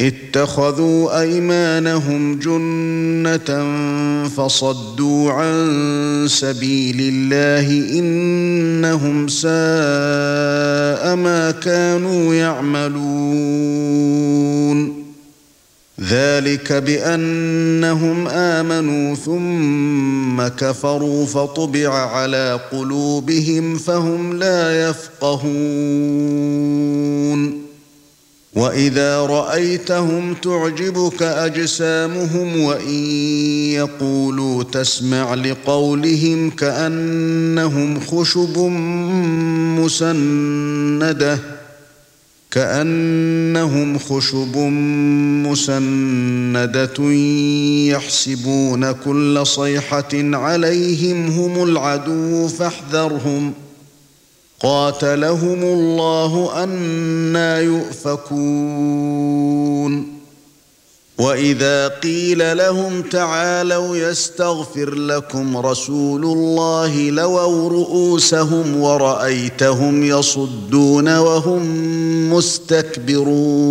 اتخذوا أيمانهم جنة فصدوا عن سبيل الله إنهم ساء ما كانوا يعملون. ذلك بأنهم آمنوا ثم كفروا فطبع على قلوبهم فهم لا يفقهون. وإذا رأيتهم تعجبك أجسامهم وإن يقولوا تسمع لقولهم كأنهم خشب مسندة كأنهم خشب مسندة يحسبون كل صيحة عليهم هم العدو فاحذرهم قاتلهم الله أنا يؤفكون. وإذا قيل لهم تعالوا يستغفر لكم رسول الله لووا رؤوسهم ورأيتهم يصدون وهم مستكبرون.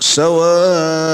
سواء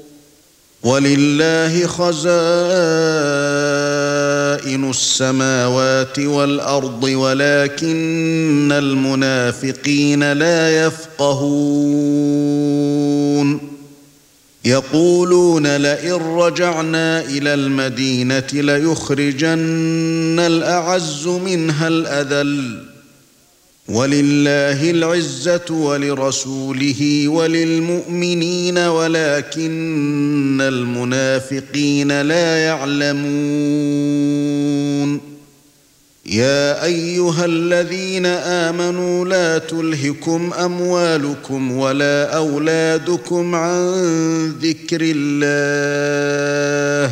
ولله خزائن السماوات والأرض ولكن المنافقين لا يفقهون. يقولون لئن رجعنا إلى المدينة ليخرجن الأعز منها الأذل. ولله العزة ولرسوله وللمؤمنين ولكن المنافقين لا يعلمون. يا أيها الذين آمنوا لا تلهكم أموالكم ولا أولادكم عن ذكر الله.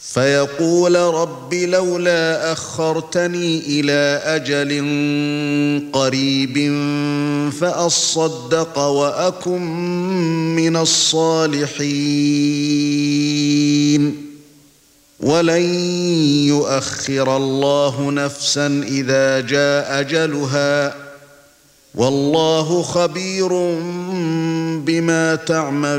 فيقول رب لولا أخرتني إلى أجل قريب فأصدق وأكن من الصالحين. ولن يؤخر الله نفسا إذا جاء أجلها. والله خبير بما تعملون.